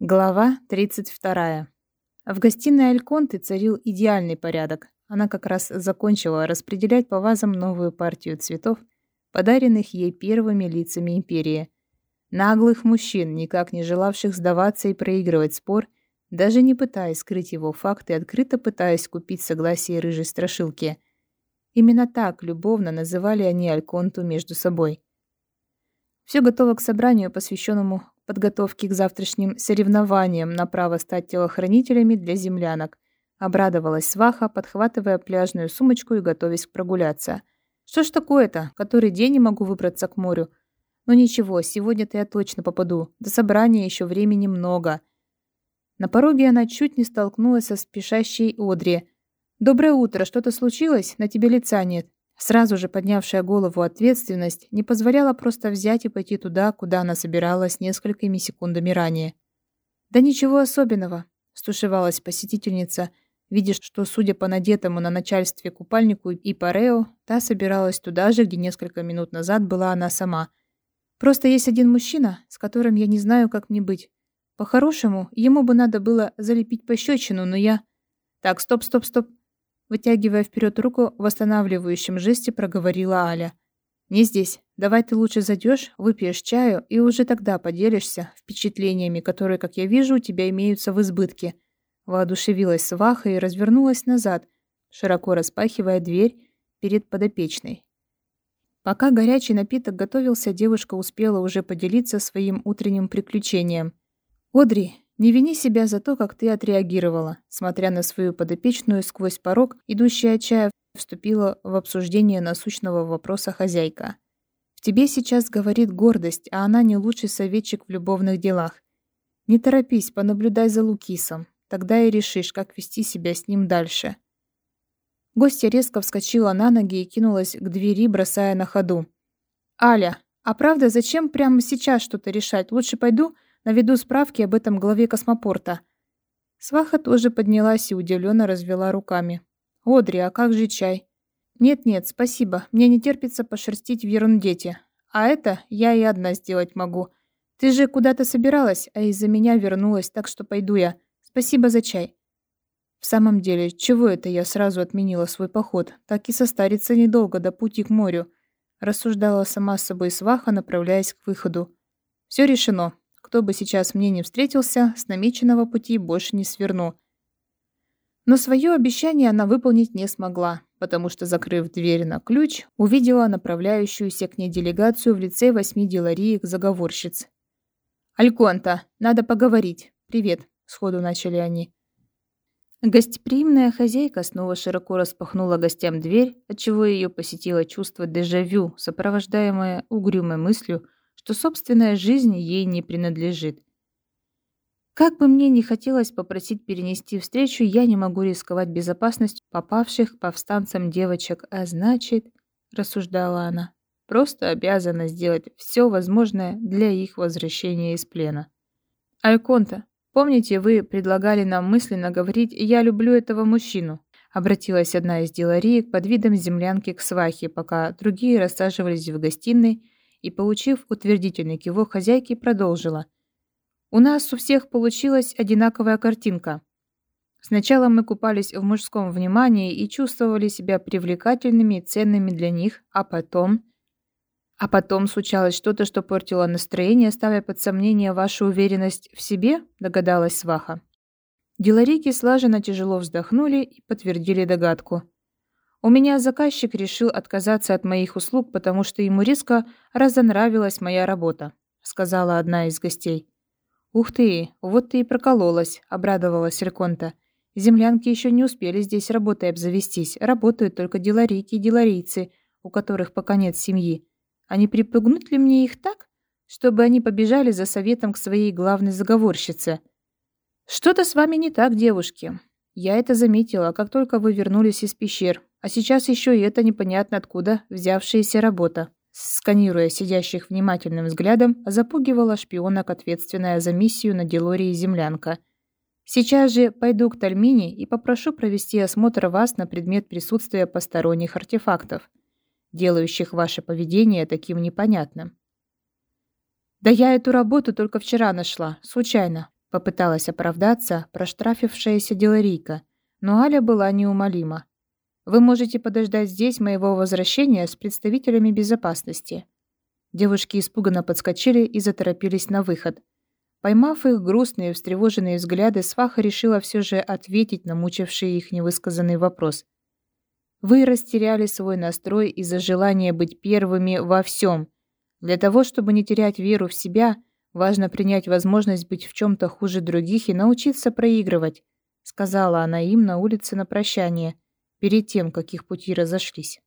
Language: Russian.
Глава 32. В гостиной Альконты царил идеальный порядок. Она как раз закончила распределять по вазам новую партию цветов, подаренных ей первыми лицами империи. Наглых мужчин, никак не желавших сдаваться и проигрывать спор, даже не пытаясь скрыть его факты, открыто пытаясь купить согласие рыжей страшилки. Именно так любовно называли они Альконту между собой. Все готово к собранию, посвященному подготовки к завтрашним соревнованиям на право стать телохранителями для землянок. Обрадовалась сваха, подхватывая пляжную сумочку и готовясь прогуляться. Что ж такое-то? Который день не могу выбраться к морю. Ну ничего, сегодня-то я точно попаду. До собрания еще времени много. На пороге она чуть не столкнулась со спешащей Одри. «Доброе утро, что-то случилось? На тебе лица нет». Сразу же поднявшая голову ответственность не позволяла просто взять и пойти туда, куда она собиралась несколькими секундами ранее. «Да ничего особенного», — стушевалась посетительница, видя, что, судя по надетому на начальстве купальнику и парео, та собиралась туда же, где несколько минут назад была она сама. «Просто есть один мужчина, с которым я не знаю, как мне быть. По-хорошему, ему бы надо было залепить пощечину, но я...» «Так, стоп, стоп, стоп. Вытягивая вперед руку, в восстанавливающем жесте проговорила Аля. «Не здесь. Давай ты лучше зайдешь, выпьешь чаю и уже тогда поделишься впечатлениями, которые, как я вижу, у тебя имеются в избытке». Воодушевилась сваха и развернулась назад, широко распахивая дверь перед подопечной. Пока горячий напиток готовился, девушка успела уже поделиться своим утренним приключением. «Одри, не вини себя за то, как ты отреагировала, смотря на свою подопечную сквозь порог, идущая от чая, вступила в обсуждение насущного вопроса хозяйка. В тебе сейчас говорит гордость, а она не лучший советчик в любовных делах. Не торопись, понаблюдай за Лукисом. Тогда и решишь, как вести себя с ним дальше. Гостья резко вскочила на ноги и кинулась к двери, бросая на ходу. «Аля, а правда, зачем прямо сейчас что-то решать? Лучше пойду наведу справки об этом главе космопорта. Сваха тоже поднялась и удивленно развела руками. «Одри, а как же чай?» «Нет-нет, спасибо. Мне не терпится пошерстить в ерундете. А это я и одна сделать могу. Ты же куда-то собиралась, а из-за меня вернулась, так что пойду я. Спасибо за чай». В самом деле, чего это я сразу отменила свой поход? Так и состариться недолго до пути к морю. Рассуждала сама с собой сваха, направляясь к выходу. Все решено. Кто бы сейчас мне не встретился, с намеченного пути больше не сверну. Но свое обещание она выполнить не смогла, потому что, закрыв дверь на ключ, увидела направляющуюся к ней делегацию в лице восьми делариек-заговорщиц. «Альконта, надо поговорить. Привет», — сходу начали они. Гостеприимная хозяйка снова широко распахнула гостям дверь, отчего ее посетило чувство дежавю, сопровождаемое угрюмой мыслью, что собственная жизнь ей не принадлежит. Как бы мне ни хотелось попросить перенести встречу, я не могу рисковать безопасностью попавших повстанцам девочек, а значит, рассуждала она, просто обязана сделать все возможное для их возвращения из плена. Альконта, помните, вы предлагали нам мысленно говорить «я люблю этого мужчину», обратилась одна из делариек под видом землянки к свахе, пока другие рассаживались в гостиной и, получив утвердительный кивок хозяйки, продолжила. «У нас у всех получилась одинаковая картинка. Сначала мы купались в мужском внимании и чувствовали себя привлекательными и ценными для них, а потом... А потом случалось что-то, что портило настроение, ставя под сомнение вашу уверенность в себе, догадалась Сваха. Деларики слаженно тяжело вздохнули и подтвердили догадку. У меня заказчик решил отказаться от моих услуг, потому что ему резко разонравилась моя работа», — сказала одна из гостей. «Ух ты, вот ты и прокололась», — обрадовалась Реконта. «Землянки еще не успели здесь работой обзавестись. Работают только деларийки и деларийцы, у которых пока нет семьи. А не припугнуть ли мне их так, чтобы они побежали за советом к своей главной заговорщице?» «Что-то с вами не так, девушки. Я это заметила, как только вы вернулись из пещер. А сейчас еще и это непонятно откуда взявшаяся работа. Сканируя сидящих внимательным взглядом, запугивала шпионок, ответственная за миссию на Делории землянка. Сейчас же пойду к Тальмине и попрошу провести осмотр вас на предмет присутствия посторонних артефактов, делающих ваше поведение таким непонятным. «Да я эту работу только вчера нашла, случайно», Попыталась оправдаться проштрафившаяся Деларийка, но Аля была неумолима. «Вы можете подождать здесь моего возвращения с представителями безопасности». Девушки испуганно подскочили и заторопились на выход. Поймав их грустные, встревоженные взгляды, Сваха решила все же ответить на мучивший их невысказанный вопрос. «Вы растеряли свой настрой из-за желания быть первыми во всем. Для того, чтобы не терять веру в себя, важно принять возможность быть в чем-то хуже других и научиться проигрывать», сказала она им на улице на прощание, перед тем, как их пути разошлись.